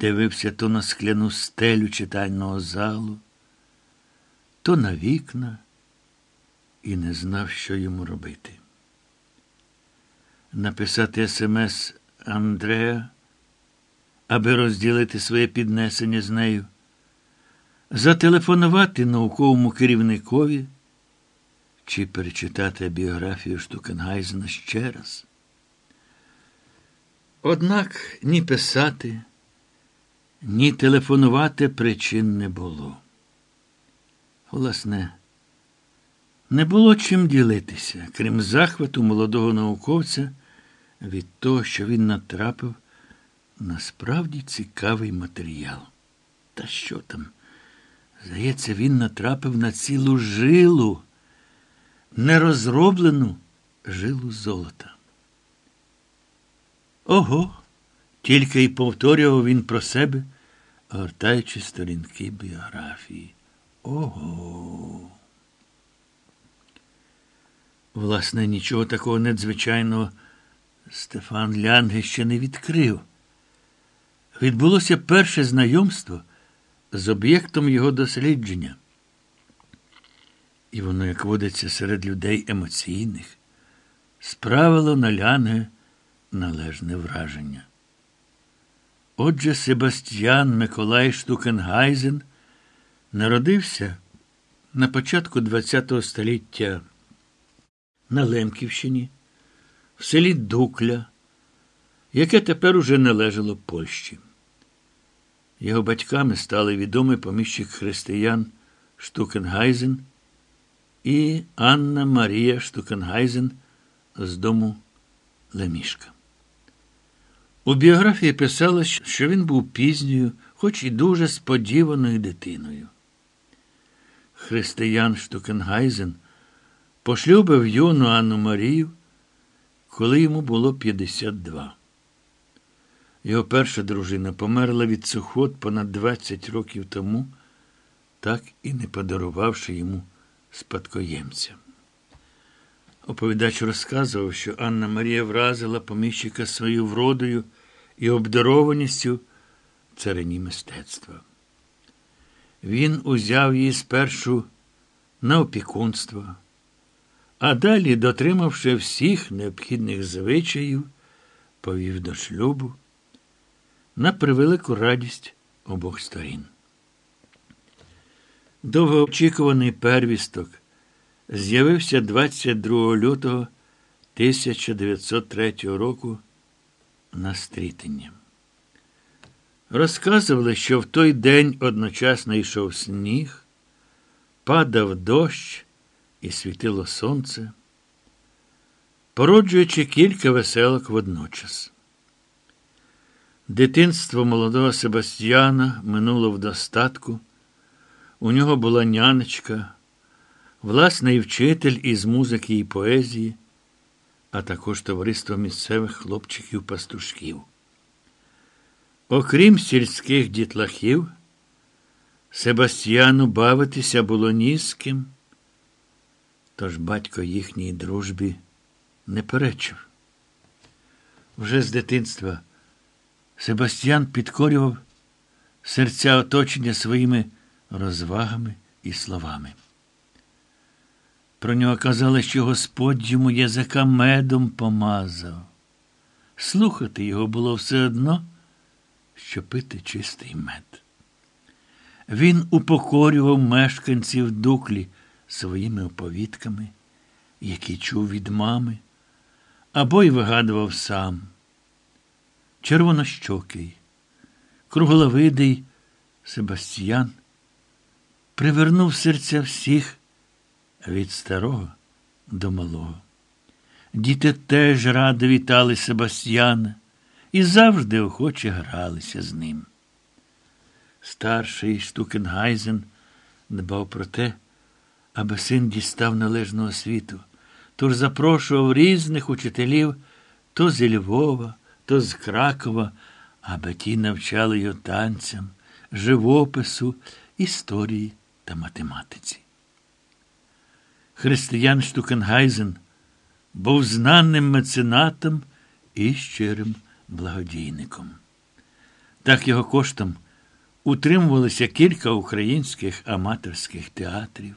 дивився то на скляну стелю читального залу, то на вікна і не знав, що йому робити. Написати смс Андреа, аби розділити своє піднесення з нею, зателефонувати науковому керівникові чи перечитати біографію Штукенгайзена ще раз. Однак ні писати, ні телефонувати причин не було. Власне, не було чим ділитися, крім захвату молодого науковця від того, що він натрапив на справді цікавий матеріал. Та що там? Здається, він натрапив на цілу жилу, нерозроблену жилу золота. Ого, тільки й повторював він про себе, гортаючи сторінки біографії. Ого. Власне, нічого такого надзвичайного Стефан Лянге ще не відкрив. Відбулося перше знайомство з об'єктом його дослідження. І воно, як водиться серед людей емоційних, справило на Лянге належне враження. Отже, Себастьян Миколай Штукенгайзен народився на початку ХХ століття на Лемківщині, в селі Дукля, яке тепер уже належало Польщі. Його батьками стали відомий поміщик християн Штукенгайзен і Анна Марія Штукенгайзен з дому Лемішка. У біографії писалось, що він був пізньою, хоч і дуже сподіваною дитиною. Християн Штукенгайзен пошлюбив юну Анну Марію, коли йому було 52. Його перша дружина померла від сухот понад 20 років тому, так і не подарувавши йому спадкоємця. Оповідач розказував, що Анна Марія вразила поміщика своєю вродою і обдарованістю царині мистецтва. Він узяв її спершу на опікунство, а далі, дотримавши всіх необхідних звичаїв, повів до шлюбу на превелику радість обох сторін. Довгоочікуваний первісток з'явився 22 лютого 1903 року на стрітення. Розказували, що в той день одночасно йшов сніг, падав дощ і світило сонце, породжуючи кілька веселок водночас. Дитинство молодого Себастьяна минуло в достатку. У нього була нянечка, власний вчитель із музики і поезії, а також товариство місцевих хлопчиків-пастушків. Окрім сільських дітлахів, Себастьяну бавитися було ні з ким, тож батько їхній дружбі не перечив. Вже з дитинства Себастьян підкорював серця оточення своїми розвагами і словами. Про нього казали, що Господь йому язика медом помазав. Слухати його було все одно, що пити чистий мед. Він упокорював мешканців дуклі своїми оповідками, які чув від мами, або й вигадував сам. Червонощокий, кругловидий Себастьян привернув серця всіх від старого до малого. Діти теж радо вітали Себастьяна і завжди охоче гралися з ним. Старший Штукенгайзен дбав про те, аби син дістав належного світу, тож запрошував різних учителів то зі Львова, то з Кракова, аби ті навчали його танцям, живопису, історії та математиці. Християн Штукенгайзен був знаним меценатом і щирим благодійником. Так його коштом утримувалися кілька українських аматорських театрів.